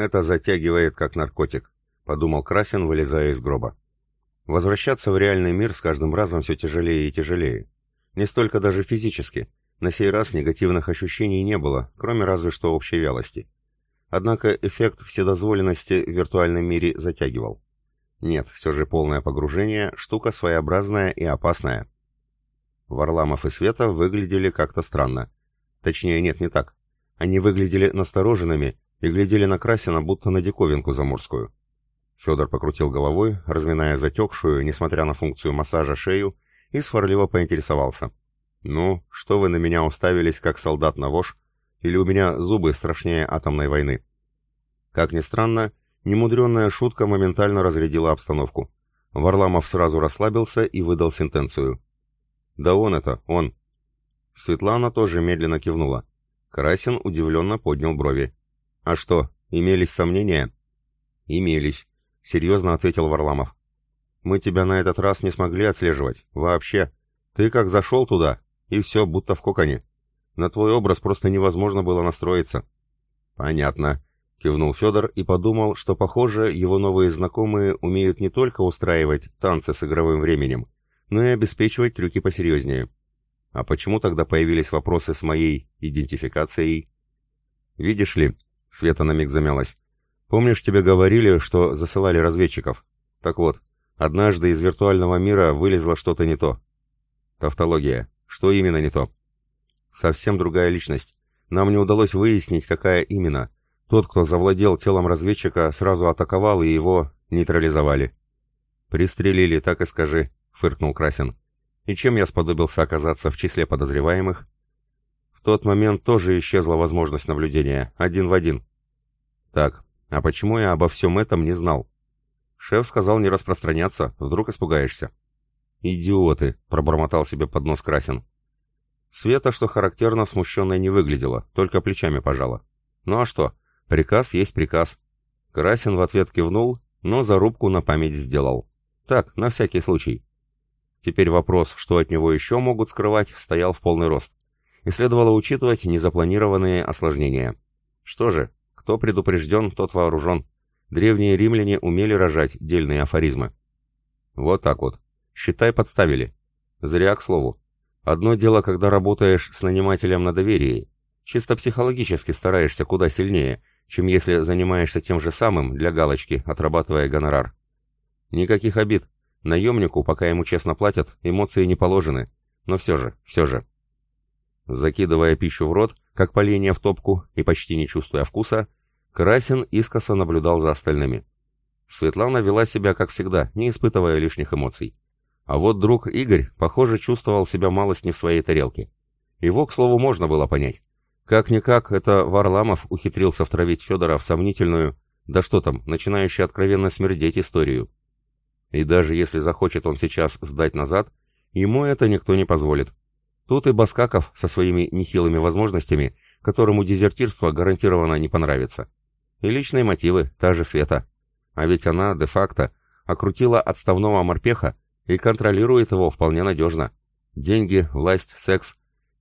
Это затягивает как наркотик, подумал Красин, вылезая из гроба. Возвращаться в реальный мир с каждым разом все тяжелее и тяжелее. Не столько даже физически. На сей раз негативных ощущений не было, кроме разве что общей вялости. Однако эффект вседозволенности в виртуальном мире затягивал. Нет, все же полное погружение – штука своеобразная и опасная. Варламов и Света выглядели как-то странно. Точнее, нет, не так. Они выглядели настороженными и глядели на Красина, будто на диковинку заморскую. Федор покрутил головой, разминая затекшую, несмотря на функцию массажа, шею, и сварливо поинтересовался. «Ну, что вы на меня уставились, как солдат на вож? Или у меня зубы страшнее атомной войны?» Как ни странно, немудренная шутка моментально разрядила обстановку. Варламов сразу расслабился и выдал сентенцию. «Да он это, он!» Светлана тоже медленно кивнула. Красин удивленно поднял брови. «А что, имелись сомнения?» «Имелись», — серьезно ответил Варламов. «Мы тебя на этот раз не смогли отслеживать. Вообще. Ты как зашел туда, и все, будто в коконе. На твой образ просто невозможно было настроиться». «Понятно», — кивнул Федор и подумал, что, похоже, его новые знакомые умеют не только устраивать танцы с игровым временем, но и обеспечивать трюки посерьезнее. А почему тогда появились вопросы с моей идентификацией? Видишь ли, Света на миг замялась. Помнишь, тебе говорили, что засылали разведчиков? Так вот, однажды из виртуального мира вылезло что-то не то. Тавтология. Что именно не то? Совсем другая личность. Нам не удалось выяснить, какая именно. Тот, кто завладел телом разведчика, сразу атаковал и его нейтрализовали. Пристрелили, так и скажи, фыркнул Красин. И чем я сподобился оказаться в числе подозреваемых? В тот момент тоже исчезла возможность наблюдения, один в один. Так, а почему я обо всем этом не знал? Шеф сказал не распространяться, вдруг испугаешься. «Идиоты!» — пробормотал себе под нос Красин. Света, что характерно, смущенной не выглядела, только плечами пожала. Ну а что? Приказ есть приказ. Красин в ответ кивнул, но зарубку на память сделал. Так, на всякий случай. Теперь вопрос, что от него еще могут скрывать, стоял в полный рост. И следовало учитывать незапланированные осложнения. Что же, кто предупрежден, тот вооружен. Древние римляне умели рожать дельные афоризмы. Вот так вот. Считай, подставили. Зря, к слову. Одно дело, когда работаешь с нанимателем на доверии. Чисто психологически стараешься куда сильнее, чем если занимаешься тем же самым для галочки, отрабатывая гонорар. Никаких обид. Наемнику, пока ему честно платят, эмоции не положены. Но все же, все же. Закидывая пищу в рот, как поленья в топку и почти не чувствуя вкуса, Красин искоса наблюдал за остальными. Светлана вела себя, как всегда, не испытывая лишних эмоций. А вот друг Игорь, похоже, чувствовал себя малость не в своей тарелке. Его, к слову, можно было понять. Как-никак, это Варламов ухитрился втравить Федора в сомнительную, да что там, начинающую откровенно смердеть историю. И даже если захочет он сейчас сдать назад, ему это никто не позволит. Тут и Баскаков со своими нехилыми возможностями, которому дезертирство гарантированно не понравится. И личные мотивы, та же Света. А ведь она, де-факто, окрутила отставного морпеха и контролирует его вполне надежно. Деньги, власть, секс.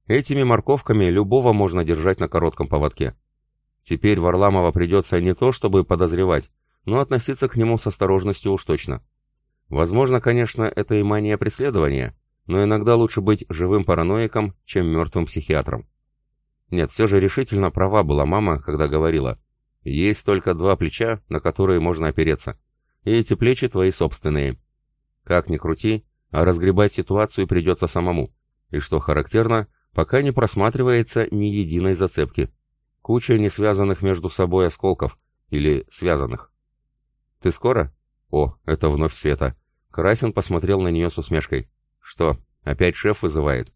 Этими морковками любого можно держать на коротком поводке. Теперь Варламова придется не то чтобы подозревать, но относиться к нему с осторожностью уж точно. Возможно, конечно, это и мания преследования, но иногда лучше быть живым параноиком, чем мертвым психиатром. Нет, все же решительно права была мама, когда говорила, есть только два плеча, на которые можно опереться, и эти плечи твои собственные. Как ни крути, а разгребать ситуацию придется самому, и что характерно, пока не просматривается ни единой зацепки. Куча не связанных между собой осколков, или связанных. «Ты скоро?» О, это вновь Света. Красин посмотрел на нее с усмешкой. Что, опять шеф вызывает?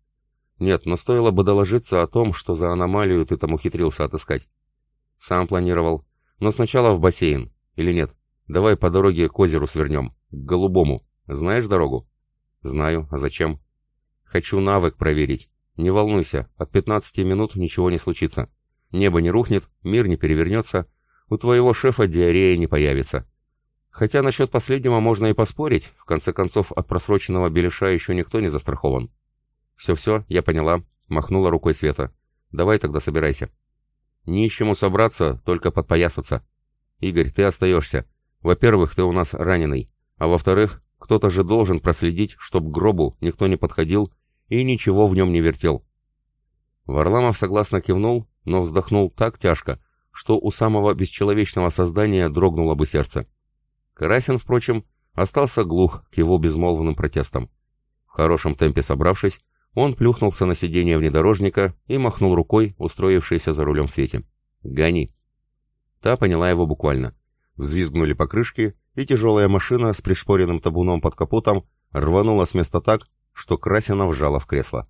Нет, но стоило бы доложиться о том, что за аномалию ты там ухитрился отыскать. Сам планировал. Но сначала в бассейн. Или нет? Давай по дороге к озеру свернем. К голубому. Знаешь дорогу? Знаю. А зачем? Хочу навык проверить. Не волнуйся, от 15 минут ничего не случится. Небо не рухнет, мир не перевернется, у твоего шефа диарея не появится. Хотя насчет последнего можно и поспорить, в конце концов от просроченного беляша еще никто не застрахован. «Все-все, я поняла», — махнула рукой Света. «Давай тогда собирайся». «Ни с чему собраться, только подпоясаться». Игорь, ты остаешься. Во-первых, ты у нас раненый. А во-вторых, кто-то же должен проследить, чтоб к гробу никто не подходил и ничего в нем не вертел. Варламов согласно кивнул, но вздохнул так тяжко, что у самого бесчеловечного создания дрогнуло бы сердце. Карасин, впрочем, остался глух к его безмолвным протестам. В хорошем темпе собравшись, он плюхнулся на сиденье внедорожника и махнул рукой, устроившейся за рулем Свете. «Гони!» Та поняла его буквально. Взвизгнули покрышки, и тяжелая машина с пришпоренным табуном под капотом рванула с места так, что Красина вжала в кресло.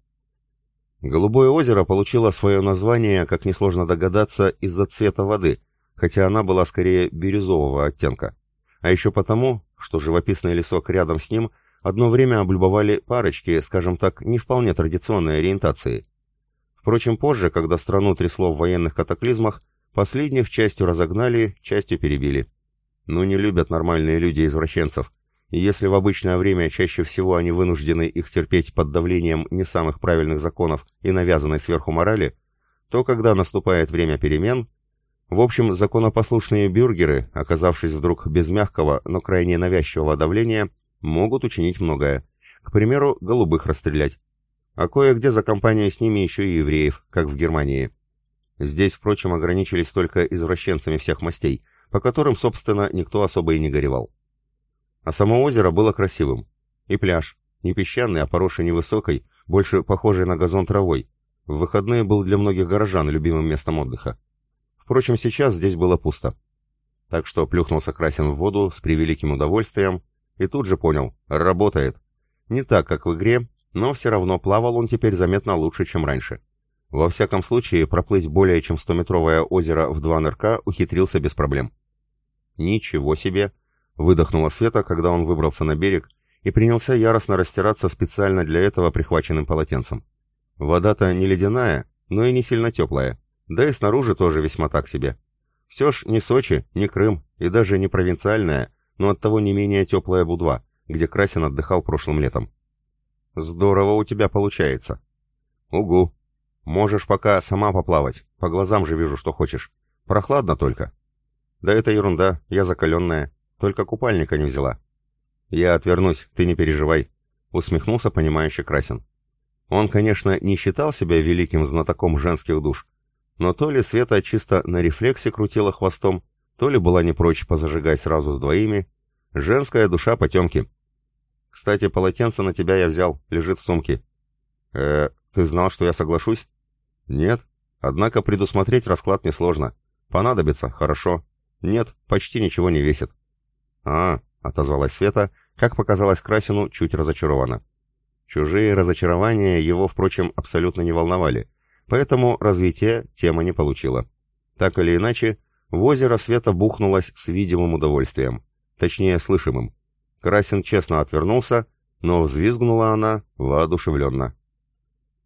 Голубое озеро получило свое название, как несложно догадаться, из-за цвета воды, хотя она была скорее бирюзового оттенка. А еще потому, что живописный лесок рядом с ним одно время облюбовали парочки, скажем так, не вполне традиционной ориентации. Впрочем, позже, когда страну трясло в военных катаклизмах, последних частью разогнали, частью перебили. Но не любят нормальные люди извращенцев, и если в обычное время чаще всего они вынуждены их терпеть под давлением не самых правильных законов и навязанной сверху морали, то когда наступает время перемен, в общем, законопослушные бюргеры, оказавшись вдруг без мягкого, но крайне навязчивого давления, могут учинить многое. К примеру, голубых расстрелять. А кое-где за компанию с ними еще и евреев, как в Германии. Здесь, впрочем, ограничились только извращенцами всех мастей, по которым, собственно, никто особо и не горевал. А само озеро было красивым. И пляж, не песчаный, а поросший невысокой, больше похожий на газон травой. В выходные был для многих горожан любимым местом отдыха. Впрочем, сейчас здесь было пусто. Так что плюхнулся Красин в воду с превеликим удовольствием и тут же понял – работает. Не так, как в игре, но все равно плавал он теперь заметно лучше, чем раньше. Во всяком случае, проплыть более чем 100-метровое озеро в два нырка ухитрился без проблем. Ничего себе! Выдохнула Света, когда он выбрался на берег и принялся яростно растираться специально для этого прихваченным полотенцем. Вода-то не ледяная, но и не сильно теплая, да и снаружи тоже весьма так себе. Все ж не Сочи, не Крым и даже не провинциальная, но оттого не менее теплая Будва, где Красин отдыхал прошлым летом. «Здорово у тебя получается». «Угу. Можешь пока сама поплавать, по глазам же вижу, что хочешь. Прохладно только». «Да это ерунда, я закаленная. Только купальника не взяла. Я отвернусь, ты не переживай, усмехнулся понимающий Красин. Он, конечно, не считал себя великим знатоком женских душ, но то ли Света чисто на рефлексе крутила хвостом, то ли была не прочь позажигать сразу с двоими. Женская душа потемки. Кстати, полотенце на тебя я взял, лежит в сумке. Э, ты знал, что я соглашусь? Нет. Однако предусмотреть расклад несложно. Понадобится, хорошо. Нет, почти ничего не весит. «А», — отозвалась Света, как показалось Красину, чуть разочарована. Чужие разочарования его, впрочем, абсолютно не волновали, поэтому развитие тема не получила. Так или иначе, в озеро Света бухнулась с видимым удовольствием, точнее, слышимым. Красин честно отвернулся, но взвизгнула она воодушевленно.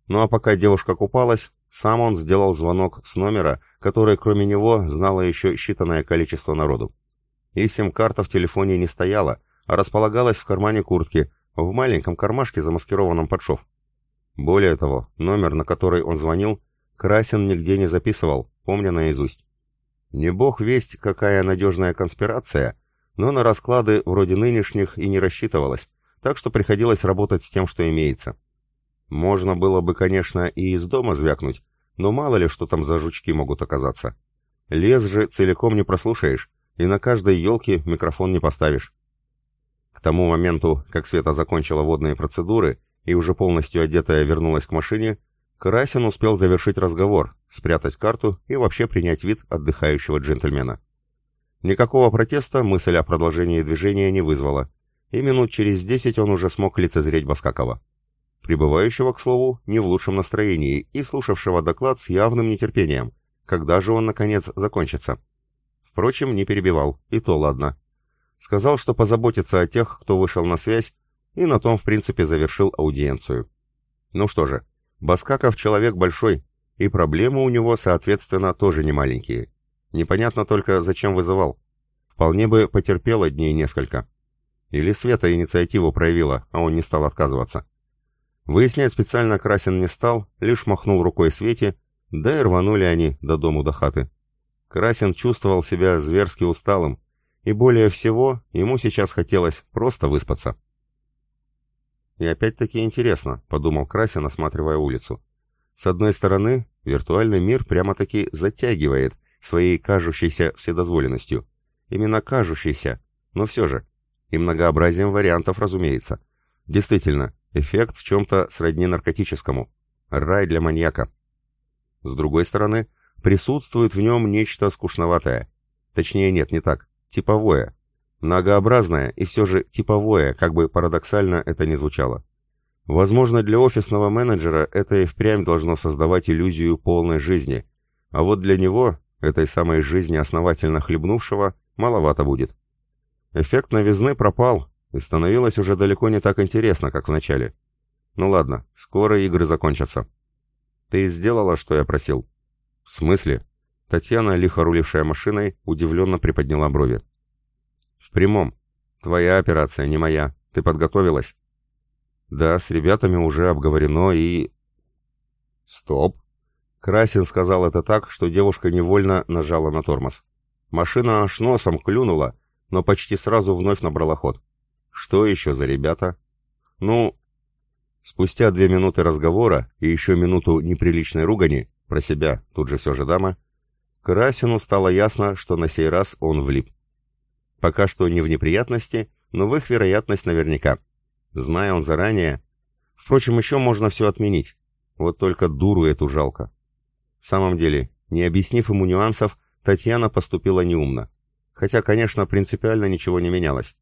Ну а пока девушка купалась, сам он сделал звонок с номера, который кроме него знало еще считанное количество народу и сим-карта в телефоне не стояла, а располагалась в кармане куртки, в маленьком кармашке, замаскированном под шов. Более того, номер, на который он звонил, Красин нигде не записывал, помня наизусть. Не бог весть, какая надежная конспирация, но на расклады вроде нынешних и не рассчитывалось, так что приходилось работать с тем, что имеется. Можно было бы, конечно, и из дома звякнуть, но мало ли, что там за жучки могут оказаться. Лес же целиком не прослушаешь, и на каждой елке микрофон не поставишь. К тому моменту, как Света закончила водные процедуры и уже полностью одетая вернулась к машине, Красин успел завершить разговор, спрятать карту и вообще принять вид отдыхающего джентльмена. Никакого протеста мысль о продолжении движения не вызвала, и минут через десять он уже смог лицезреть Баскакова. Прибывающего, к слову, не в лучшем настроении и слушавшего доклад с явным нетерпением. Когда же он, наконец, закончится? Впрочем, не перебивал, и то ладно. Сказал, что позаботится о тех, кто вышел на связь, и на том, в принципе, завершил аудиенцию. Ну что же, Баскаков человек большой, и проблемы у него, соответственно, тоже не маленькие. Непонятно только, зачем вызывал. Вполне бы потерпело дней несколько. Или Света инициативу проявила, а он не стал отказываться. Выяснять специально Красин не стал, лишь махнул рукой Свете, да и рванули они до дому до хаты. Красин чувствовал себя зверски усталым, и более всего ему сейчас хотелось просто выспаться. «И опять-таки интересно», — подумал Красин, осматривая улицу. «С одной стороны, виртуальный мир прямо-таки затягивает своей кажущейся вседозволенностью. Именно кажущейся, но все же. И многообразием вариантов, разумеется. Действительно, эффект в чем-то сродни наркотическому. Рай для маньяка. С другой стороны, присутствует в нем нечто скучноватое. Точнее, нет, не так. Типовое. Многообразное и все же типовое, как бы парадоксально это ни звучало. Возможно, для офисного менеджера это и впрямь должно создавать иллюзию полной жизни, а вот для него, этой самой жизни основательно хлебнувшего, маловато будет. Эффект новизны пропал, и становилось уже далеко не так интересно, как в начале. Ну ладно, скоро игры закончатся. Ты сделала, что я просил? В смысле? Татьяна, лихо рулившая машиной, удивленно приподняла брови. В прямом. Твоя операция, не моя. Ты подготовилась? Да, с ребятами уже обговорено и... Стоп. Красин сказал это так, что девушка невольно нажала на тормоз. Машина аж носом клюнула, но почти сразу вновь набрала ход. Что еще за ребята? Ну... Спустя две минуты разговора и еще минуту неприличной ругани, про себя, тут же все же дама, Красину стало ясно, что на сей раз он влип. Пока что не в неприятности, но в их вероятность наверняка. Зная он заранее... Впрочем, еще можно все отменить. Вот только дуру эту жалко. В самом деле, не объяснив ему нюансов, Татьяна поступила неумно. Хотя, конечно, принципиально ничего не менялось.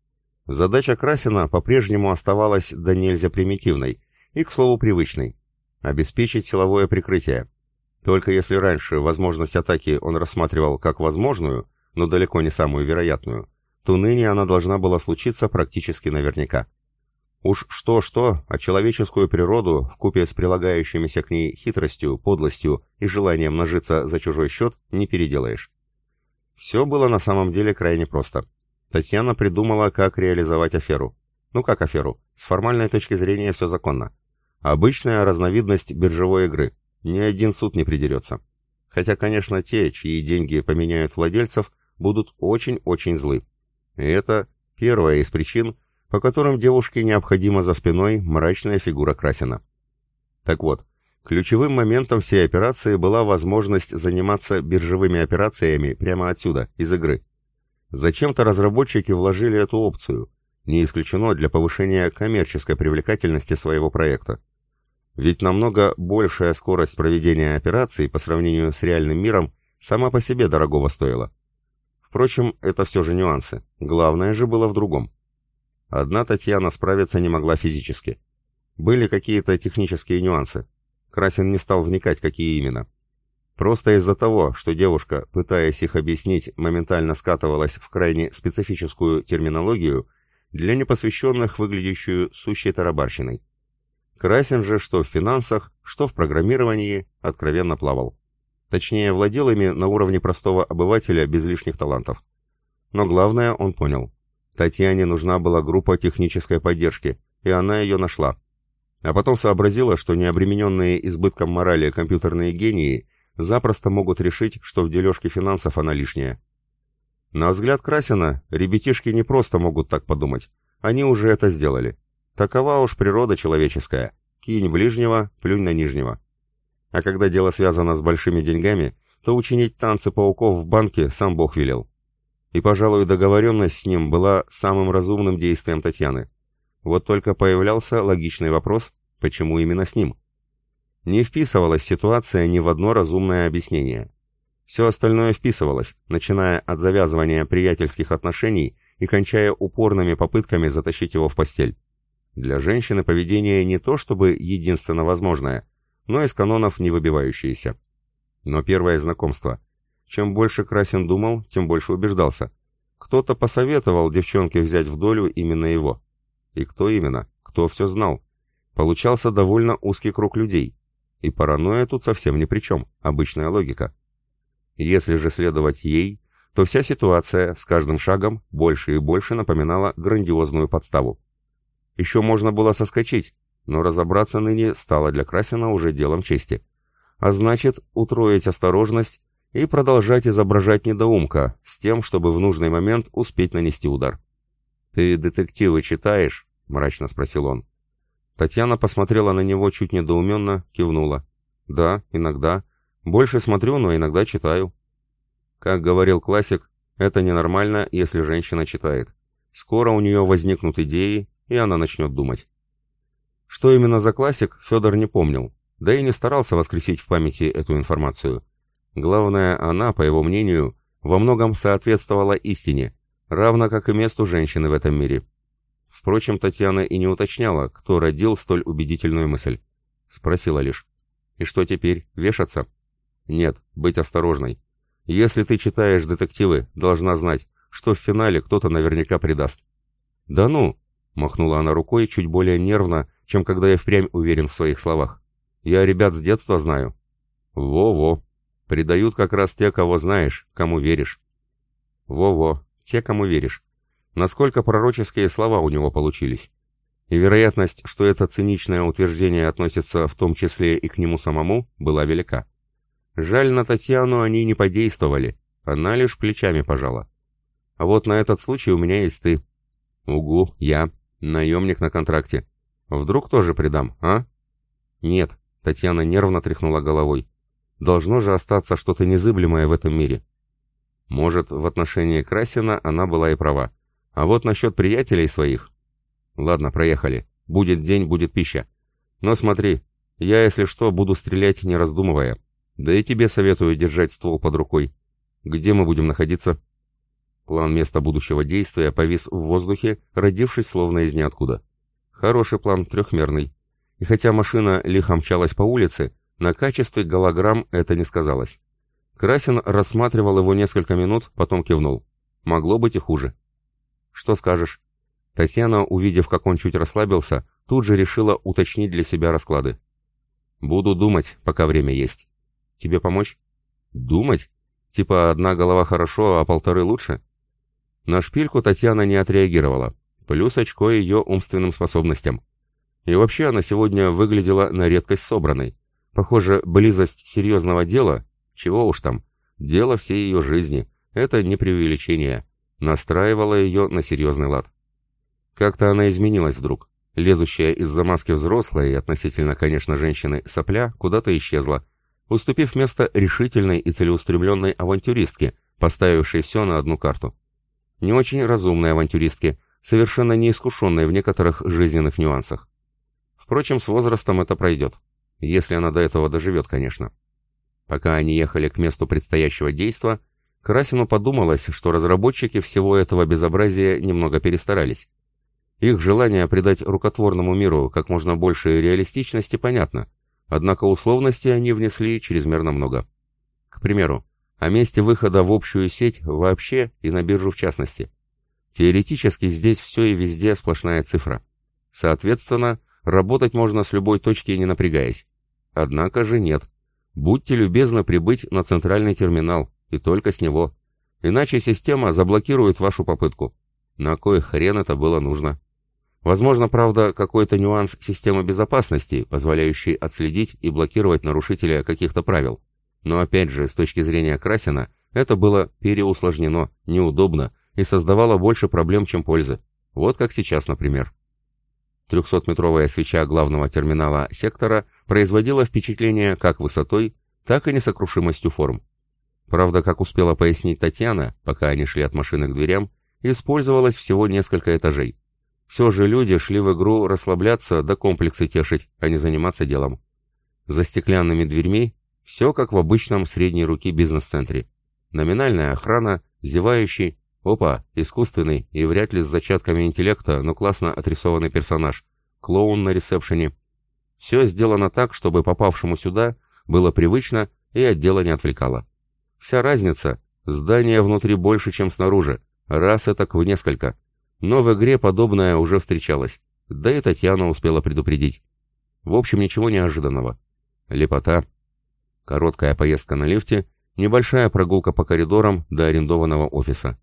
Задача Красина по-прежнему оставалась до нельзя примитивной и, к слову, привычной. Обеспечить силовое прикрытие. Только если раньше возможность атаки он рассматривал как возможную, но далеко не самую вероятную, то ныне она должна была случиться практически наверняка. Уж что-что, а человеческую природу, в купе с прилагающимися к ней хитростью, подлостью и желанием нажиться за чужой счет, не переделаешь. Все было на самом деле крайне просто. Татьяна придумала, как реализовать аферу. Ну как аферу? С формальной точки зрения все законно. Обычная разновидность биржевой игры. Ни один суд не придерется. Хотя, конечно, те, чьи деньги поменяют владельцев, будут очень-очень злы. И это первая из причин, по которым девушке необходима за спиной мрачная фигура Красина. Так вот, ключевым моментом всей операции была возможность заниматься биржевыми операциями прямо отсюда, из игры. Зачем-то разработчики вложили эту опцию, не исключено для повышения коммерческой привлекательности своего проекта. Ведь намного большая скорость проведения операций по сравнению с реальным миром сама по себе дорогого стоила. Впрочем, это все же нюансы. Главное же было в другом. Одна Татьяна справиться не могла физически. Были какие-то технические нюансы. Красин не стал вникать, какие именно. Просто из-за того, что девушка, пытаясь их объяснить, моментально скатывалась в крайне специфическую терминологию, для непосвященных выглядящую сущей тарабарщиной. Красин же что в финансах, что в программировании откровенно плавал. Точнее, владел ими на уровне простого обывателя без лишних талантов. Но главное он понял. Татьяне нужна была группа технической поддержки, и она ее нашла. А потом сообразила, что необремененные избытком морали компьютерные гении запросто могут решить, что в дележке финансов она лишняя. На взгляд Красина, ребятишки не просто могут так подумать. Они уже это сделали. Такова уж природа человеческая. Кинь ближнего, плюнь на нижнего. А когда дело связано с большими деньгами, то учинить танцы пауков в банке сам Бог велел. И, пожалуй, договоренность с ним была самым разумным действием Татьяны. Вот только появлялся логичный вопрос, почему именно с ним? Не вписывалась ситуация ни в одно разумное объяснение. Все остальное вписывалось, начиная от завязывания приятельских отношений и кончая упорными попытками затащить его в постель. Для женщины поведение не то чтобы единственно возможное, но из канонов не выбивающиеся. Но первое знакомство. Чем больше Красин думал, тем больше убеждался. Кто-то посоветовал девчонке взять в долю именно его. И кто именно? Кто все знал? Получался довольно узкий круг людей. И паранойя тут совсем ни при чем, обычная логика. Если же следовать ей, то вся ситуация с каждым шагом больше и больше напоминала грандиозную подставу. Еще можно было соскочить, но разобраться ныне стало для Красина уже делом чести. А значит, утроить осторожность и продолжать изображать недоумка, с тем, чтобы в нужный момент успеть нанести удар. «Ты детективы читаешь?» — мрачно спросил он. Татьяна посмотрела на него чуть недоуменно, кивнула. «Да, иногда. Больше смотрю, но иногда читаю». Как говорил классик, это ненормально, если женщина читает. Скоро у нее возникнут идеи, и она начнет думать. Что именно за классик, Федор не помнил, да и не старался воскресить в памяти эту информацию. Главное, она, по его мнению, во многом соответствовала истине, равно как и месту женщины в этом мире. Впрочем, Татьяна и не уточняла, кто родил столь убедительную мысль. Спросила лишь. «И что теперь, вешаться?» «Нет, быть осторожной. Если ты читаешь детективы, должна знать, что в финале кто-то наверняка предаст». «Да ну!» — махнула она рукой чуть более нервно, чем когда я впрямь уверен в своих словах. «Я ребят с детства знаю». «Во-во. Предают как раз те, кого знаешь, кому веришь». «Во-во. Те, кому веришь. Насколько пророческие слова у него получились. И вероятность, что это циничное утверждение относится в том числе и к нему самому, была велика. Жаль, на Татьяну они не подействовали, она лишь плечами пожала. А вот на этот случай у меня есть ты. Угу, я, наемник на контракте. Вдруг тоже предам, а? Нет, Татьяна нервно тряхнула головой. Должно же остаться что-то незыблемое в этом мире. Может, в отношении Красина она была и права. А вот насчет приятелей своих... Ладно, проехали. Будет день, будет пища. Но смотри, я, если что, буду стрелять, не раздумывая. Да и тебе советую держать ствол под рукой. Где мы будем находиться?» План места будущего действия повис в воздухе, родившись словно из ниоткуда. Хороший план, трехмерный. И хотя машина лихо мчалась по улице, на качестве голограмм это не сказалось. Красин рассматривал его несколько минут, потом кивнул. Могло быть и хуже. «Что скажешь?» Татьяна, увидев, как он чуть расслабился, тут же решила уточнить для себя расклады. «Буду думать, пока время есть». Тебе помочь? Думать? Типа одна голова хорошо, а полторы лучше? На шпильку Татьяна не отреагировала. Плюс очко ее умственным способностям. И вообще она сегодня выглядела на редкость собранной. Похоже, близость серьезного дела, чего уж там, дело всей ее жизни, это не преувеличение, настраивала ее на серьезный лад. Как-то она изменилась вдруг. Лезущая из-за маски взрослая и относительно, конечно, женщины сопля куда-то исчезла, уступив место решительной и целеустремленной авантюристке, поставившей все на одну карту. Не очень разумной авантюристке, совершенно неискушенной в некоторых жизненных нюансах. Впрочем, с возрастом это пройдет. Если она до этого доживет, конечно. Пока они ехали к месту предстоящего действа, Красину подумалось, что разработчики всего этого безобразия немного перестарались. Их желание придать рукотворному миру как можно больше реалистичности понятно, Однако условности они внесли чрезмерно много. К примеру, о месте выхода в общую сеть вообще и на биржу в частности. Теоретически здесь все и везде сплошная цифра. Соответственно, работать можно с любой точки, не напрягаясь. Однако же нет. Будьте любезны прибыть на центральный терминал, и только с него. Иначе система заблокирует вашу попытку. На кой хрен это было нужно? Возможно, правда, какой-то нюанс системы безопасности, позволяющий отследить и блокировать нарушителя каких-то правил. Но опять же, с точки зрения Красина, это было переусложнено, неудобно и создавало больше проблем, чем пользы. Вот как сейчас, например. 300-метровая свеча главного терминала сектора производила впечатление как высотой, так и несокрушимостью форм. Правда, как успела пояснить Татьяна, пока они шли от машины к дверям, использовалось всего несколько этажей. Все же люди шли в игру расслабляться да комплексы тешить, а не заниматься делом. За стеклянными дверьми все как в обычном средней руки бизнес-центре. Номинальная охрана, зевающий, опа, искусственный и вряд ли с зачатками интеллекта, но классно отрисованный персонаж, клоун на ресепшене. Все сделано так, чтобы попавшему сюда было привычно и от не отвлекало. Вся разница – здание внутри больше, чем снаружи, раз это в несколько – но в игре подобное уже встречалось, да и Татьяна успела предупредить. В общем, ничего неожиданного. Лепота. Короткая поездка на лифте, небольшая прогулка по коридорам до арендованного офиса.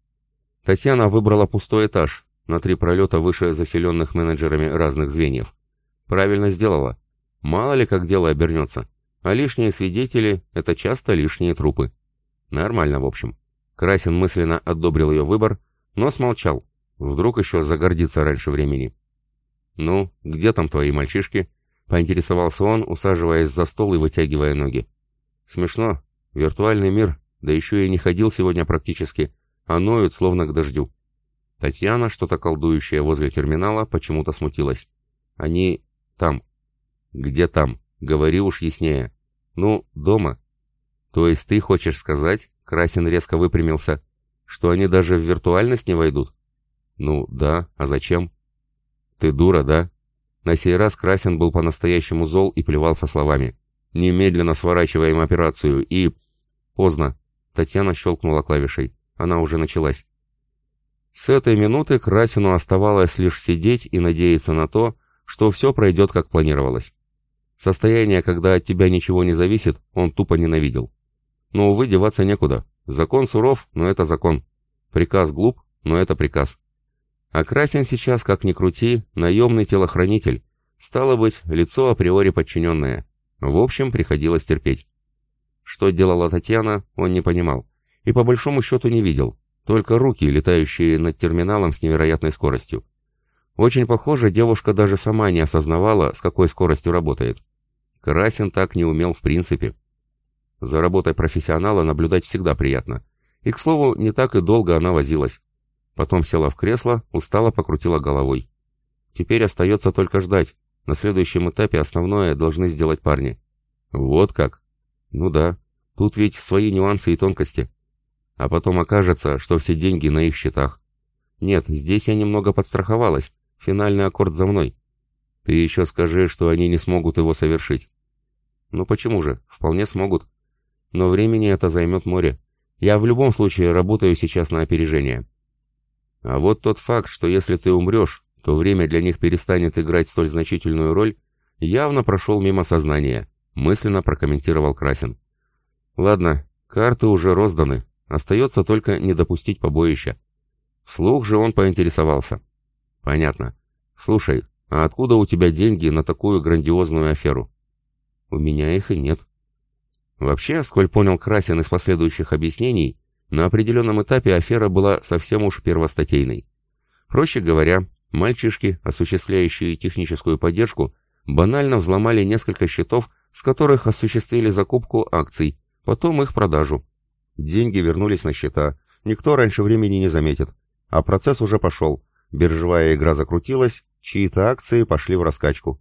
Татьяна выбрала пустой этаж, на три пролета выше заселенных менеджерами разных звеньев. Правильно сделала. Мало ли как дело обернется. А лишние свидетели — это часто лишние трупы. Нормально, в общем. Красин мысленно одобрил ее выбор, но смолчал. Вдруг еще загордится раньше времени. «Ну, где там твои мальчишки?» — поинтересовался он, усаживаясь за стол и вытягивая ноги. «Смешно. Виртуальный мир, да еще и не ходил сегодня практически, а ноют, словно к дождю». Татьяна, что-то колдующая возле терминала, почему-то смутилась. «Они там». «Где там? Говори уж яснее». «Ну, дома». «То есть ты хочешь сказать, — Красин резко выпрямился, — что они даже в виртуальность не войдут?» «Ну, да, а зачем?» «Ты дура, да?» На сей раз Красин был по-настоящему зол и плевался словами. «Немедленно сворачиваем операцию и...» «Поздно». Татьяна щелкнула клавишей. Она уже началась. С этой минуты Красину оставалось лишь сидеть и надеяться на то, что все пройдет как планировалось. Состояние, когда от тебя ничего не зависит, он тупо ненавидел. Но, увы, деваться некуда. Закон суров, но это закон. Приказ глуп, но это приказ. А Красин сейчас, как ни крути, наемный телохранитель. Стало быть, лицо априори подчиненное. В общем, приходилось терпеть. Что делала Татьяна, он не понимал. И по большому счету не видел. Только руки, летающие над терминалом с невероятной скоростью. Очень похоже, девушка даже сама не осознавала, с какой скоростью работает. Красин так не умел в принципе. За работой профессионала наблюдать всегда приятно. И, к слову, не так и долго она возилась. Потом села в кресло, устало покрутила головой. Теперь остается только ждать. На следующем этапе основное должны сделать парни. Вот как? Ну да. Тут ведь свои нюансы и тонкости. А потом окажется, что все деньги на их счетах. Нет, здесь я немного подстраховалась. Финальный аккорд за мной. Ты еще скажи, что они не смогут его совершить. Ну почему же? Вполне смогут. Но времени это займет море. Я в любом случае работаю сейчас на опережение. А вот тот факт, что если ты умрешь, то время для них перестанет играть столь значительную роль, явно прошел мимо сознания, мысленно прокомментировал Красин. Ладно, карты уже розданы, остается только не допустить побоища. Вслух же он поинтересовался. Понятно. Слушай, а откуда у тебя деньги на такую грандиозную аферу? У меня их и нет. Вообще, сколь понял Красин из последующих объяснений, на определенном этапе афера была совсем уж первостатейной. Проще говоря, мальчишки, осуществляющие техническую поддержку, банально взломали несколько счетов, с которых осуществили закупку акций, потом их продажу. Деньги вернулись на счета, никто раньше времени не заметит. А процесс уже пошел. Биржевая игра закрутилась, чьи-то акции пошли в раскачку.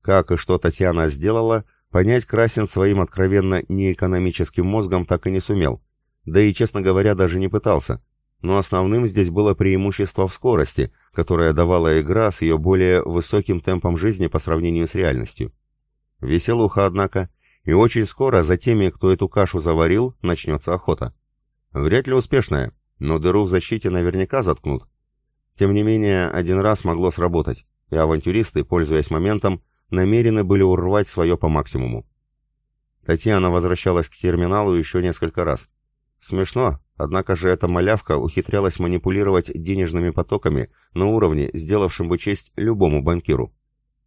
Как и что Татьяна сделала, понять Красин своим откровенно неэкономическим мозгом так и не сумел – да и, честно говоря, даже не пытался. Но основным здесь было преимущество в скорости, которое давала игра с ее более высоким темпом жизни по сравнению с реальностью. Веселуха, однако, и очень скоро за теми, кто эту кашу заварил, начнется охота. Вряд ли успешная, но дыру в защите наверняка заткнут. Тем не менее, один раз могло сработать, и авантюристы, пользуясь моментом, намерены были урвать свое по максимуму. Татьяна возвращалась к терминалу еще несколько раз, Смешно, однако же эта малявка ухитрялась манипулировать денежными потоками на уровне, сделавшем бы честь любому банкиру.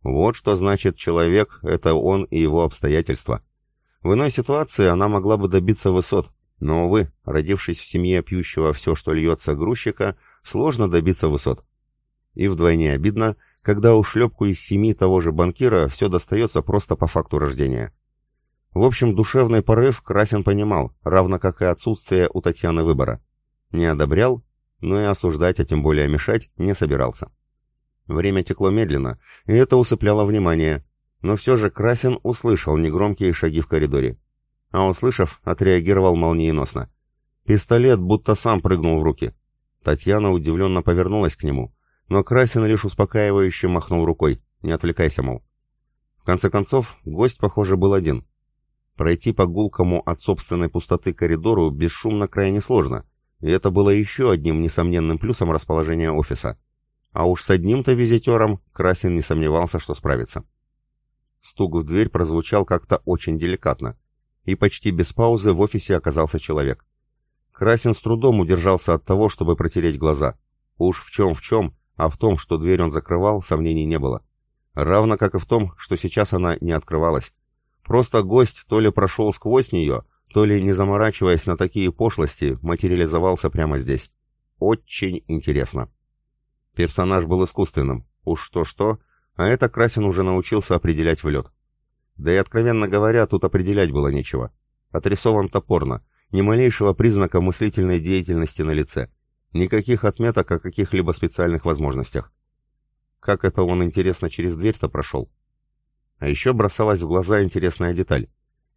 Вот что значит человек, это он и его обстоятельства. В иной ситуации она могла бы добиться высот, но, увы, родившись в семье пьющего все, что льется грузчика, сложно добиться высот. И вдвойне обидно, когда у шлепку из семьи того же банкира все достается просто по факту рождения. В общем, душевный порыв Красин понимал, равно как и отсутствие у Татьяны выбора. Не одобрял, но и осуждать, а тем более мешать, не собирался. Время текло медленно, и это усыпляло внимание, но все же Красин услышал негромкие шаги в коридоре. А услышав, отреагировал молниеносно. Пистолет будто сам прыгнул в руки. Татьяна удивленно повернулась к нему, но Красин лишь успокаивающе махнул рукой. «Не отвлекайся, мол». В конце концов, гость, похоже, был один — Пройти по гулкому от собственной пустоты коридору бесшумно крайне сложно, и это было еще одним несомненным плюсом расположения офиса. А уж с одним-то визитером Красин не сомневался, что справится. Стук в дверь прозвучал как-то очень деликатно, и почти без паузы в офисе оказался человек. Красин с трудом удержался от того, чтобы протереть глаза. Уж в чем в чем, а в том, что дверь он закрывал, сомнений не было. Равно как и в том, что сейчас она не открывалась, Просто гость то ли прошел сквозь нее, то ли, не заморачиваясь на такие пошлости, материализовался прямо здесь. Очень интересно. Персонаж был искусственным, уж что-что, а это Красин уже научился определять в лед. Да и, откровенно говоря, тут определять было нечего. Отрисован топорно, ни малейшего признака мыслительной деятельности на лице, никаких отметок о каких-либо специальных возможностях. Как это он, интересно, через дверь-то прошел? А еще бросалась в глаза интересная деталь.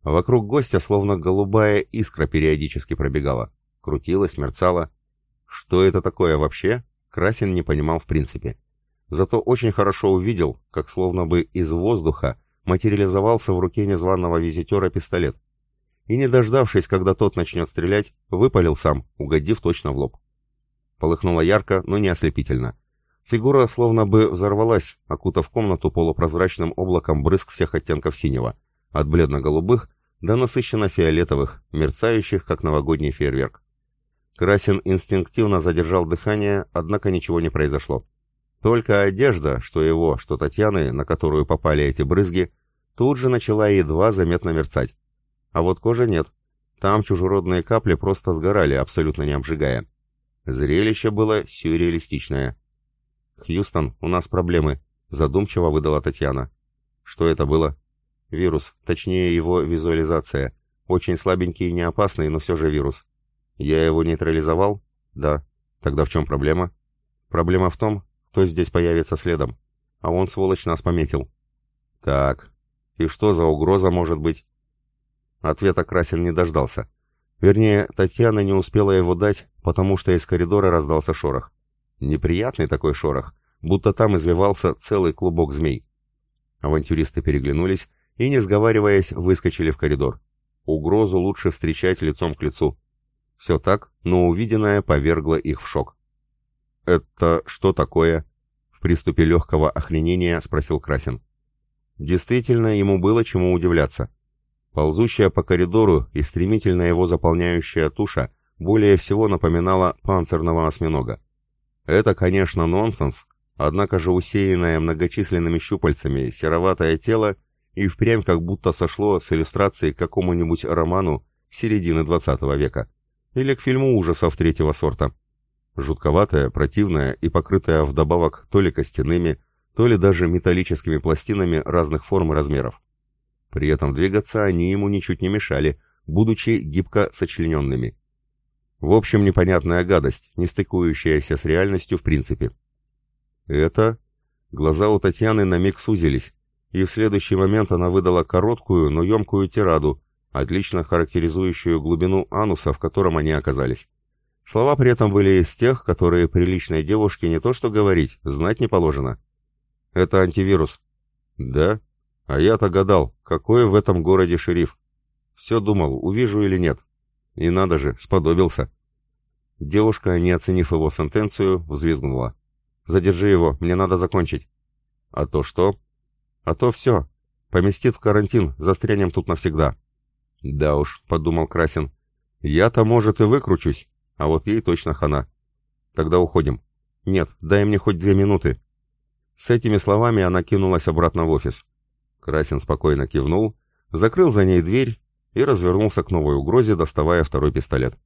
Вокруг гостя словно голубая искра периодически пробегала. Крутилась, мерцала. Что это такое вообще, Красин не понимал в принципе. Зато очень хорошо увидел, как словно бы из воздуха материализовался в руке незваного визитера пистолет. И не дождавшись, когда тот начнет стрелять, выпалил сам, угодив точно в лоб. Полыхнуло ярко, но не ослепительно. Фигура словно бы взорвалась, окутав комнату полупрозрачным облаком брызг всех оттенков синего, от бледно-голубых до насыщенно-фиолетовых, мерцающих, как новогодний фейерверк. Красин инстинктивно задержал дыхание, однако ничего не произошло. Только одежда, что его, что Татьяны, на которую попали эти брызги, тут же начала едва заметно мерцать. А вот кожа нет. Там чужеродные капли просто сгорали, абсолютно не обжигая. Зрелище было сюрреалистичное. «Хьюстон, у нас проблемы», — задумчиво выдала Татьяна. «Что это было?» «Вирус, точнее его визуализация. Очень слабенький и не опасный, но все же вирус. Я его нейтрализовал?» «Да». «Тогда в чем проблема?» «Проблема в том, кто здесь появится следом. А он, сволочь, нас пометил. Так, и что за угроза может быть? Ответа Красин не дождался. Вернее, Татьяна не успела его дать, потому что из коридора раздался шорох. Неприятный такой шорох, будто там извивался целый клубок змей. Авантюристы переглянулись и, не сговариваясь, выскочили в коридор. Угрозу лучше встречать лицом к лицу. Все так, но увиденное повергло их в шок. «Это что такое?» — в приступе легкого охренения спросил Красин. Действительно, ему было чему удивляться. Ползущая по коридору и стремительно его заполняющая туша более всего напоминала панцирного осьминога. Это, конечно, нонсенс, однако же усеянное многочисленными щупальцами сероватое тело и впрямь как будто сошло с иллюстрацией к какому-нибудь роману середины 20 века или к фильму ужасов третьего сорта. Жутковатая, противная и покрытая вдобавок то ли костяными, то ли даже металлическими пластинами разных форм и размеров. При этом двигаться они ему ничуть не мешали, будучи гибко сочлененными. В общем, непонятная гадость, не стыкующаяся с реальностью в принципе. Это... Глаза у Татьяны на миг сузились, и в следующий момент она выдала короткую, но емкую тираду, отлично характеризующую глубину ануса, в котором они оказались. Слова при этом были из тех, которые приличной девушке не то что говорить, знать не положено. Это антивирус. Да? А я-то гадал, какой в этом городе шериф. Все думал, увижу или нет. И надо же, сподобился. Девушка, не оценив его сентенцию, взвизгнула. «Задержи его, мне надо закончить». «А то что?» «А то все. Поместит в карантин, застрянем тут навсегда». «Да уж», — подумал Красин. «Я-то, может, и выкручусь, а вот ей точно хана. Тогда уходим. Нет, дай мне хоть две минуты. С этими словами она кинулась обратно в офис. Красин спокойно кивнул, закрыл за ней дверь и развернулся к новой угрозе, доставая второй пистолет.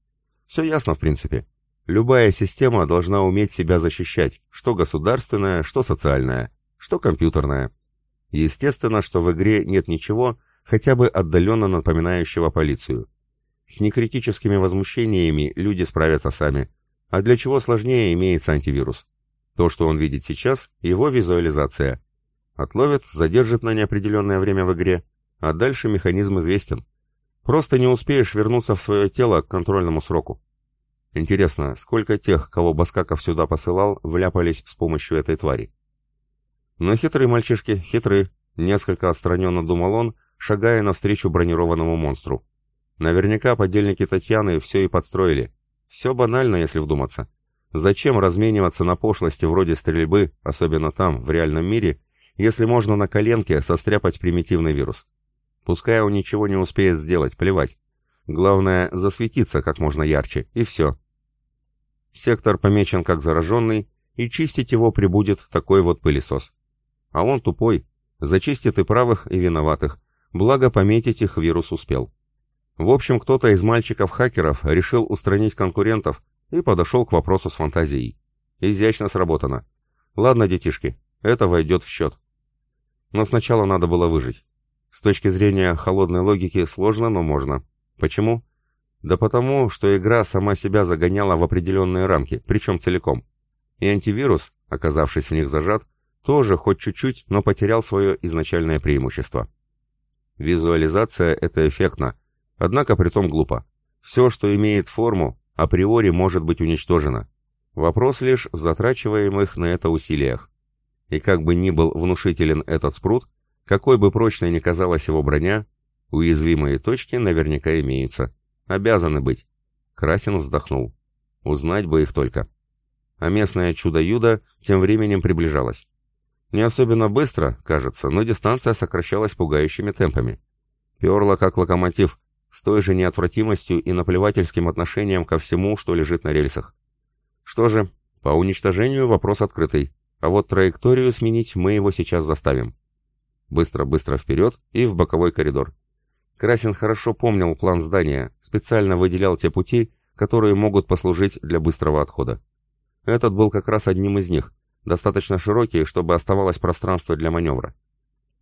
Все ясно, в принципе. Любая система должна уметь себя защищать, что государственная, что социальная, что компьютерная. Естественно, что в игре нет ничего, хотя бы отдаленно напоминающего полицию. С некритическими возмущениями люди справятся сами. А для чего сложнее имеется антивирус. То, что он видит сейчас, его визуализация. Отловит, задержит на неопределенное время в игре, а дальше механизм известен. Просто не успеешь вернуться в свое тело к контрольному сроку. Интересно, сколько тех, кого Баскаков сюда посылал, вляпались с помощью этой твари? Но хитрые мальчишки, хитры, несколько отстраненно думал он, шагая навстречу бронированному монстру. Наверняка подельники Татьяны все и подстроили. Все банально, если вдуматься. Зачем размениваться на пошлости вроде стрельбы, особенно там, в реальном мире, если можно на коленке состряпать примитивный вирус? Пускай он ничего не успеет сделать, плевать. Главное, засветиться как можно ярче, и все. Сектор помечен как зараженный, и чистить его прибудет такой вот пылесос. А он тупой, зачистит и правых, и виноватых, благо пометить их вирус успел. В общем, кто-то из мальчиков-хакеров решил устранить конкурентов и подошел к вопросу с фантазией. Изящно сработано. Ладно, детишки, это войдет в счет. Но сначала надо было выжить. С точки зрения холодной логики сложно, но можно. Почему? Да потому, что игра сама себя загоняла в определенные рамки, причем целиком. И антивирус, оказавшись в них зажат, тоже хоть чуть-чуть, но потерял свое изначальное преимущество. Визуализация — это эффектно, однако притом глупо. Все, что имеет форму, априори может быть уничтожено. Вопрос лишь затрачиваемых на это усилиях. И как бы ни был внушителен этот спрут, какой бы прочной ни казалась его броня, уязвимые точки наверняка имеются. Обязаны быть. Красин вздохнул. Узнать бы их только. А местное чудо-юдо тем временем приближалось. Не особенно быстро, кажется, но дистанция сокращалась пугающими темпами. Перла как локомотив, с той же неотвратимостью и наплевательским отношением ко всему, что лежит на рельсах. Что же, по уничтожению вопрос открытый. А вот траекторию сменить мы его сейчас заставим. Быстро-быстро вперед и в боковой коридор. Красин хорошо помнил план здания, специально выделял те пути, которые могут послужить для быстрого отхода. Этот был как раз одним из них, достаточно широкий, чтобы оставалось пространство для маневра.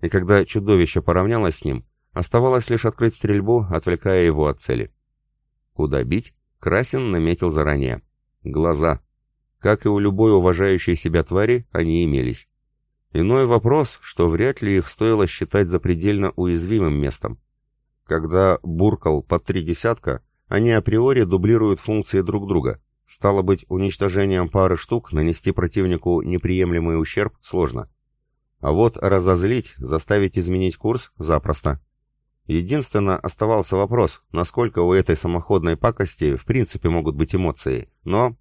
И когда чудовище поравнялось с ним, оставалось лишь открыть стрельбу, отвлекая его от цели. Куда бить, Красин наметил заранее. Глаза. Как и у любой уважающей себя твари, они имелись. Иной вопрос, что вряд ли их стоило считать запредельно уязвимым местом. Когда буркал под три десятка, они априори дублируют функции друг друга. Стало быть, уничтожением пары штук нанести противнику неприемлемый ущерб сложно. А вот разозлить, заставить изменить курс – запросто. Единственно оставался вопрос, насколько у этой самоходной пакости в принципе могут быть эмоции, но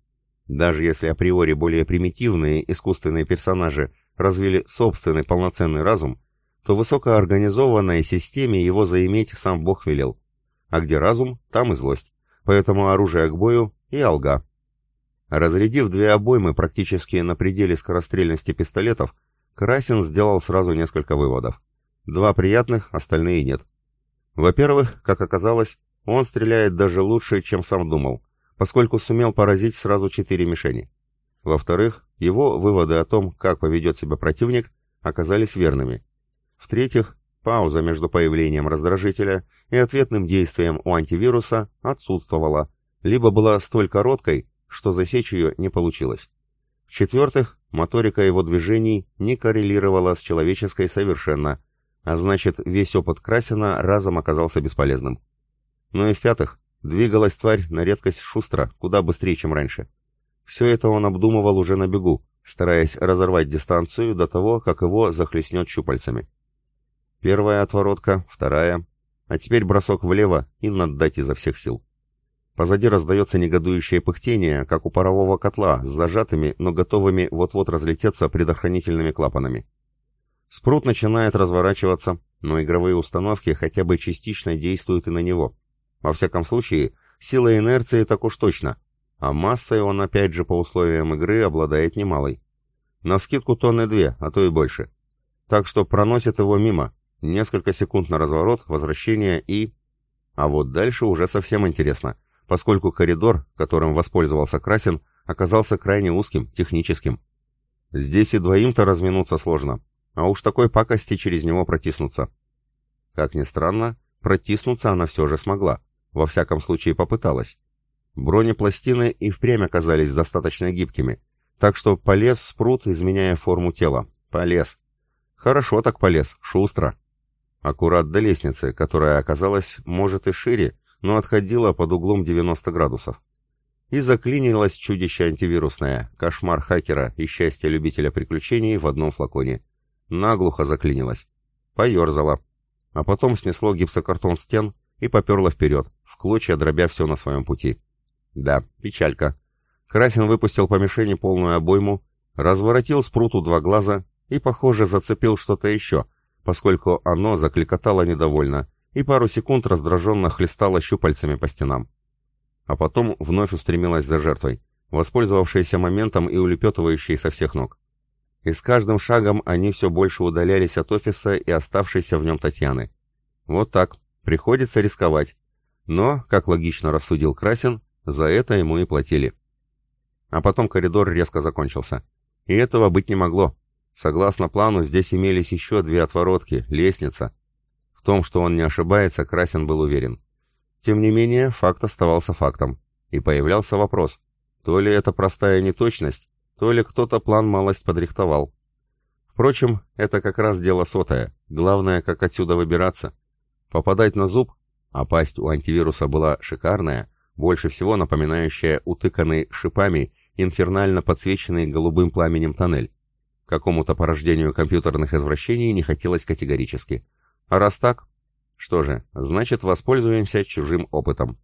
даже если априори более примитивные искусственные персонажи развили собственный полноценный разум, то высокоорганизованной системе его заиметь сам Бог велел. А где разум, там и злость. Поэтому оружие к бою и алга. Разрядив две обоймы практически на пределе скорострельности пистолетов, Красин сделал сразу несколько выводов. Два приятных, остальные нет. Во-первых, как оказалось, он стреляет даже лучше, чем сам думал, поскольку сумел поразить сразу четыре мишени. Во-вторых, его выводы о том, как поведет себя противник, оказались верными. В-третьих, пауза между появлением раздражителя и ответным действием у антивируса отсутствовала, либо была столь короткой, что засечь ее не получилось. В-четвертых, моторика его движений не коррелировала с человеческой совершенно, а значит, весь опыт Красина разом оказался бесполезным. Ну и в-пятых, Двигалась тварь на редкость шустро, куда быстрее, чем раньше. Все это он обдумывал уже на бегу, стараясь разорвать дистанцию до того, как его захлестнет щупальцами. Первая отворотка, вторая, а теперь бросок влево и наддать изо всех сил. Позади раздается негодующее пыхтение, как у парового котла, с зажатыми, но готовыми вот-вот разлететься предохранительными клапанами. Спрут начинает разворачиваться, но игровые установки хотя бы частично действуют и на него. Во всяком случае, силой инерции так уж точно, а массой он опять же по условиям игры обладает немалой. На скидку тонны две, а то и больше. Так что проносит его мимо, несколько секунд на разворот, возвращение и... А вот дальше уже совсем интересно, поскольку коридор, которым воспользовался Красин, оказался крайне узким, техническим. Здесь и двоим-то разминуться сложно, а уж такой пакости через него протиснуться. Как ни странно, протиснуться она все же смогла. Во всяком случае попыталась. Бронепластины и впрямь оказались достаточно гибкими, так что полез спрут, изменяя форму тела. Полез. Хорошо так полез, шустро. Аккурат до лестницы, которая оказалась, может, и шире, но отходила под углом 90 градусов. И заклинилось чудище антивирусное, кошмар хакера и счастье любителя приключений в одном флаконе. Наглухо заклинилось. Поерзало. А потом снесло гипсокартон стен, и поперла вперед, в клочья дробя все на своем пути. Да, печалька. Красин выпустил по мишени полную обойму, разворотил спруту два глаза и, похоже, зацепил что-то еще, поскольку оно закликотало недовольно и пару секунд раздраженно хлестало щупальцами по стенам. А потом вновь устремилась за жертвой, воспользовавшейся моментом и улепетывающей со всех ног. И с каждым шагом они все больше удалялись от офиса и оставшейся в нем Татьяны. Вот так, Приходится рисковать. Но, как логично рассудил Красин, за это ему и платили. А потом коридор резко закончился. И этого быть не могло. Согласно плану, здесь имелись еще две отворотки, лестница. В том, что он не ошибается, Красин был уверен. Тем не менее, факт оставался фактом. И появлялся вопрос, то ли это простая неточность, то ли кто-то план малость подрихтовал. Впрочем, это как раз дело сотое. Главное, как отсюда выбираться. Попадать на зуб, а пасть у антивируса была шикарная, больше всего напоминающая утыканный шипами, инфернально подсвеченный голубым пламенем тоннель. Какому-то порождению компьютерных извращений не хотелось категорически. А раз так, что же, значит воспользуемся чужим опытом.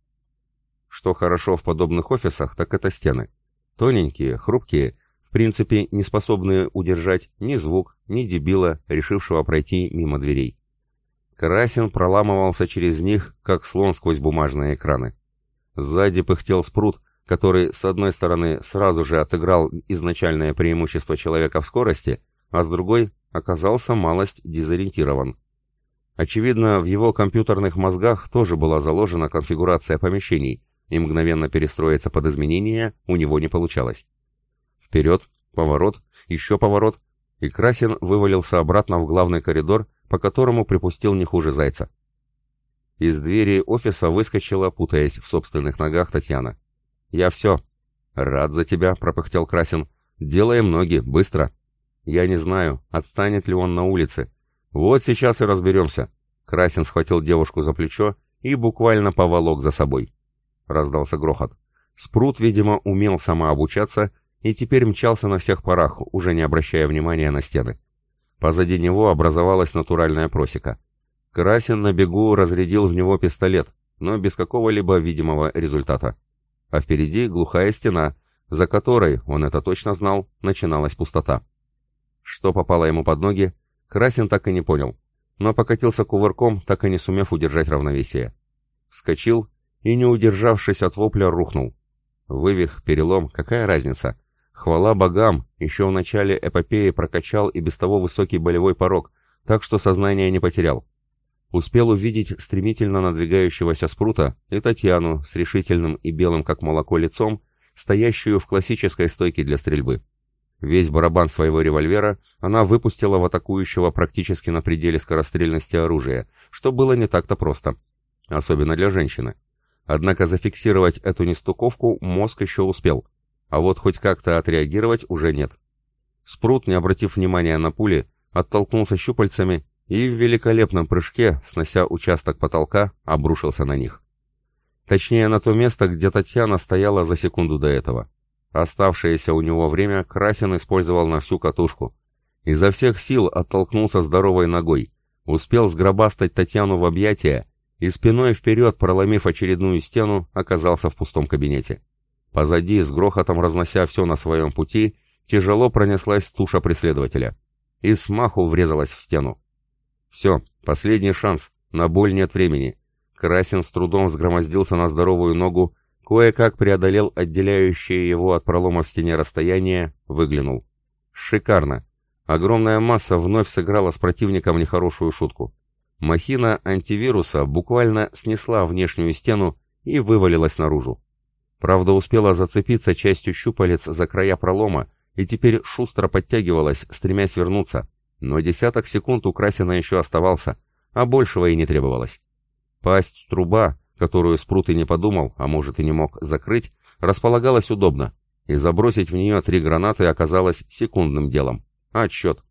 Что хорошо в подобных офисах, так это стены. Тоненькие, хрупкие, принципе не способные удержать ни звук, ни дебила, решившего пройти мимо дверей. Красин проламывался через них, как слон сквозь бумажные экраны. Сзади пыхтел спрут, который, с одной стороны, сразу же отыграл изначальное преимущество человека в скорости, а с другой оказался малость дезориентирован. Очевидно, в его компьютерных мозгах тоже была заложена конфигурация помещений, и мгновенно перестроиться под изменения у него не получалось. Вперед, поворот, еще поворот, и Красин вывалился обратно в главный коридор, по которому припустил не хуже зайца. Из двери офиса выскочила, путаясь в собственных ногах, Татьяна. «Я все». «Рад за тебя», — пропыхтел Красин. «Делаем ноги, быстро». «Я не знаю, отстанет ли он на улице. Вот сейчас и разберемся». Красин схватил девушку за плечо и буквально поволок за собой. Раздался грохот. Спрут, видимо, умел самообучаться и теперь мчался на всех парах, уже не обращая внимания на стены. Позади него образовалась натуральная просека. Красин на бегу разрядил в него пистолет, но без какого-либо видимого результата. А впереди глухая стена, за которой, он это точно знал, начиналась пустота. Что попало ему под ноги, Красин так и не понял, но покатился кувырком, так и не сумев удержать равновесие. Вскочил и, не удержавшись от вопля, рухнул. Вывих, перелом, какая разница? Хвала богам, еще в начале эпопеи прокачал и без того высокий болевой порог, так что сознание не потерял. Успел увидеть стремительно надвигающегося спрута и Татьяну с решительным и белым как молоко лицом, стоящую в классической стойке для стрельбы. Весь барабан своего револьвера она выпустила в атакующего практически на пределе скорострельности оружия, что было не так-то просто. Особенно для женщины. Однако зафиксировать эту нестуковку мозг еще успел, а вот хоть как-то отреагировать уже нет. Спрут, не обратив внимания на пули, оттолкнулся щупальцами и в великолепном прыжке, снося участок потолка, обрушился на них. Точнее, на то место, где Татьяна стояла за секунду до этого. Оставшееся у него время Красин использовал на всю катушку. Изо всех сил оттолкнулся здоровой ногой, успел сгробастать Татьяну в объятия и спиной вперед, проломив очередную стену, оказался в пустом кабинете. Позади, с грохотом разнося все на своем пути, тяжело пронеслась туша преследователя. И смаху врезалась в стену. Все, последний шанс, на боль нет времени. Красин с трудом взгромоздился на здоровую ногу, кое-как преодолел отделяющее его от пролома в стене расстояние, выглянул. Шикарно! Огромная масса вновь сыграла с противником нехорошую шутку. Махина антивируса буквально снесла внешнюю стену и вывалилась наружу. Правда, успела зацепиться частью щупалец за края пролома и теперь шустро подтягивалась, стремясь вернуться. Но десяток секунд у Красина еще оставался, а большего и не требовалось. Пасть труба, которую Спрут и не подумал, а может и не мог закрыть, располагалась удобно, и забросить в нее три гранаты оказалось секундным делом. Отсчет.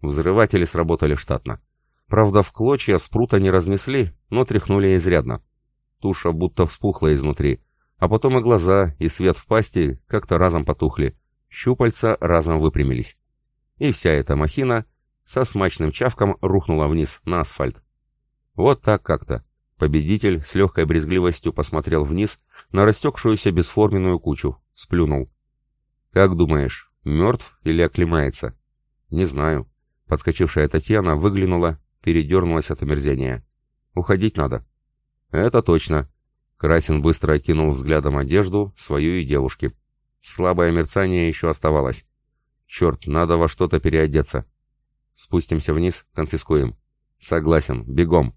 Взрыватели сработали штатно. Правда, в клочья спрута не разнесли, но тряхнули изрядно. Туша будто вспухла изнутри, а потом и глаза, и свет в пасти как-то разом потухли, щупальца разом выпрямились. И вся эта махина со смачным чавком рухнула вниз на асфальт. Вот так как-то. Победитель с легкой брезгливостью посмотрел вниз на растекшуюся бесформенную кучу, сплюнул. «Как думаешь, мертв или оклемается?» «Не знаю». Подскочившая Татьяна выглянула передернулась от омерзения. «Уходить надо». «Это точно». Красин быстро окинул взглядом одежду, свою и девушки. Слабое мерцание еще оставалось. «Черт, надо во что-то переодеться». «Спустимся вниз, конфискуем». «Согласен, бегом».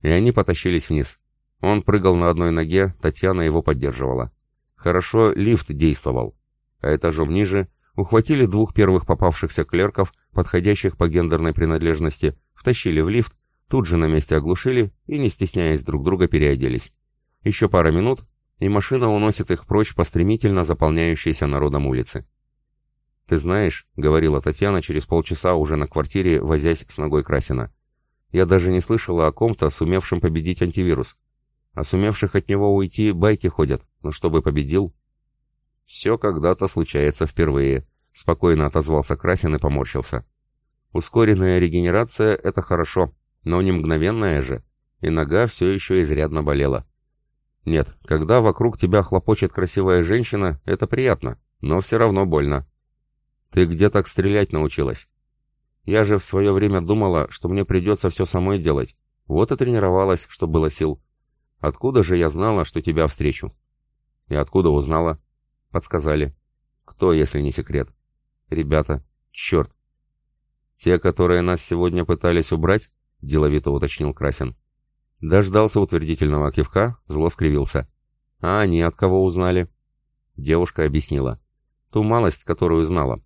И они потащились вниз. Он прыгал на одной ноге, Татьяна его поддерживала. Хорошо лифт действовал. А этажом ниже ухватили двух первых попавшихся клерков, подходящих по гендерной принадлежности, втащили в лифт, тут же на месте оглушили и, не стесняясь друг друга, переоделись. Еще пара минут, и машина уносит их прочь по стремительно заполняющейся народом улице. «Ты знаешь», — говорила Татьяна через полчаса уже на квартире, возясь с ногой Красина, «я даже не слышала о ком-то, сумевшем победить антивирус. А сумевших от него уйти байки ходят, но чтобы победил...» «Все когда-то случается впервые», — спокойно отозвался Красин и поморщился. «Ускоренная регенерация — это хорошо, но не мгновенная же, и нога все еще изрядно болела. Нет, когда вокруг тебя хлопочет красивая женщина, это приятно, но все равно больно. Ты где так стрелять научилась? Я же в свое время думала, что мне придется все самой делать. Вот и тренировалась, что было сил. Откуда же я знала, что тебя встречу? И откуда узнала? Подсказали. Кто, если не секрет? Ребята. Черт. Те, которые нас сегодня пытались убрать? Деловито уточнил Красин. Дождался утвердительного кивка, зло скривился. «А они от кого узнали?» Девушка объяснила. «Ту малость, которую знала».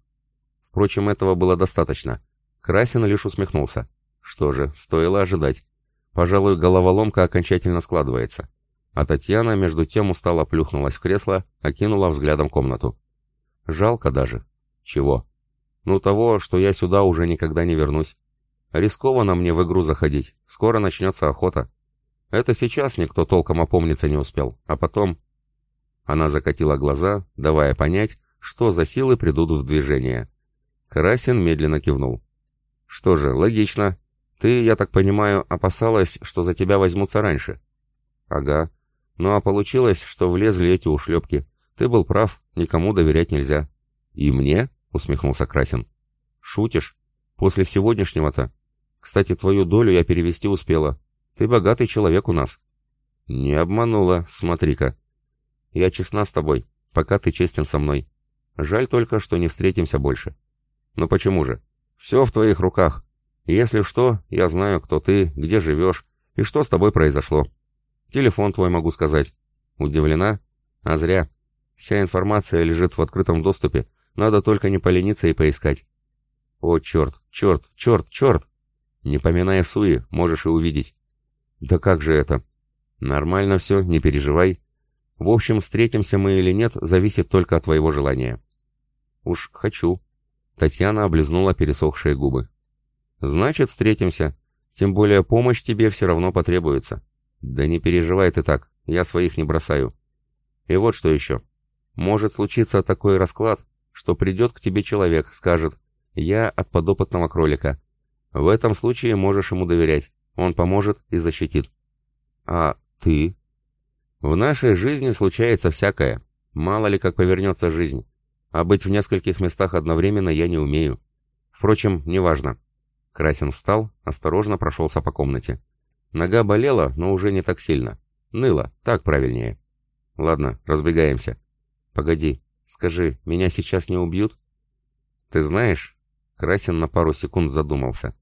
Впрочем, этого было достаточно. Красин лишь усмехнулся. Что же, стоило ожидать. Пожалуй, головоломка окончательно складывается. А Татьяна, между тем, устало плюхнулась в кресло, окинула взглядом комнату. Жалко даже. Чего? Ну того, что я сюда уже никогда не вернусь. Рискованно мне в игру заходить. Скоро начнется охота. Это сейчас никто толком опомниться не успел, а потом... Она закатила глаза, давая понять, что за силы придут в движение. Карасин медленно кивнул. «Что же, логично. Ты, я так понимаю, опасалась, что за тебя возьмутся раньше?» «Ага. Ну а получилось, что влезли эти ушлепки. Ты был прав, никому доверять нельзя». «И мне?» — усмехнулся Красин. «Шутишь? После сегодняшнего-то? Кстати, твою долю я перевести успела. Ты богатый человек у нас». «Не обманула, смотри-ка. Я честна с тобой, пока ты честен со мной. Жаль только, что не встретимся больше». «Ну почему же? Все в твоих руках. Если что, я знаю, кто ты, где живешь и что с тобой произошло. Телефон твой могу сказать. Удивлена? А зря. Вся информация лежит в открытом доступе, надо только не полениться и поискать». «О, черт, черт, черт, черт!» «Не поминая суи, можешь и увидеть. «Да как же это?» «Нормально все, не переживай. В общем, встретимся мы или нет, зависит только от твоего желания». «Уж хочу». Татьяна облизнула пересохшие губы. «Значит, встретимся. Тем более помощь тебе все равно потребуется». «Да не переживай ты так, я своих не бросаю». «И вот что еще. Может случиться такой расклад, что придет к тебе человек, скажет, «Я от подопытного кролика». В этом случае можешь ему доверять. Он поможет и защитит. А ты? В нашей жизни случается всякое. Мало ли как повернется жизнь. А быть в нескольких местах одновременно я не умею. Впрочем, неважно. Красин встал, осторожно прошелся по комнате. Нога болела, но уже не так сильно. Ныла, так правильнее. Ладно, разбегаемся. Погоди, скажи, меня сейчас не убьют? Ты знаешь, Красин на пару секунд задумался.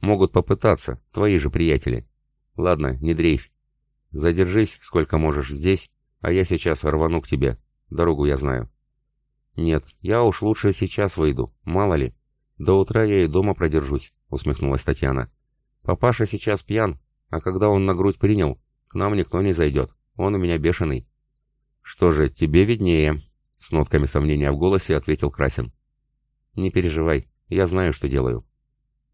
Могут попытаться, твои же приятели. Ладно, не дрейфь. Задержись, сколько можешь здесь, а я сейчас рвану к тебе. Дорогу я знаю. Нет, я уж лучше сейчас выйду, мало ли. До утра я и дома продержусь, усмехнулась Татьяна. Папаша сейчас пьян, а когда он на грудь принял, к нам никто не зайдет. Он у меня бешеный. Что же, тебе виднее, с нотками сомнения в голосе ответил Красин. Не переживай, я знаю, что делаю.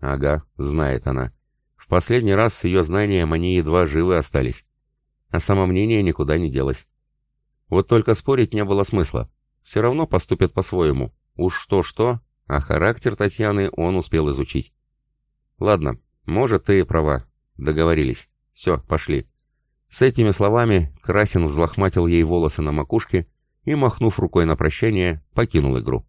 Ага, знает она. В последний раз с ее знанием они едва живы остались. А самомнение никуда не делось. Вот только спорить не было смысла. Все равно поступят по-своему. Уж что-что, а характер Татьяны он успел изучить. Ладно, может, ты и права. Договорились. Все, пошли. С этими словами Красин взлохматил ей волосы на макушке и, махнув рукой на прощание, покинул игру.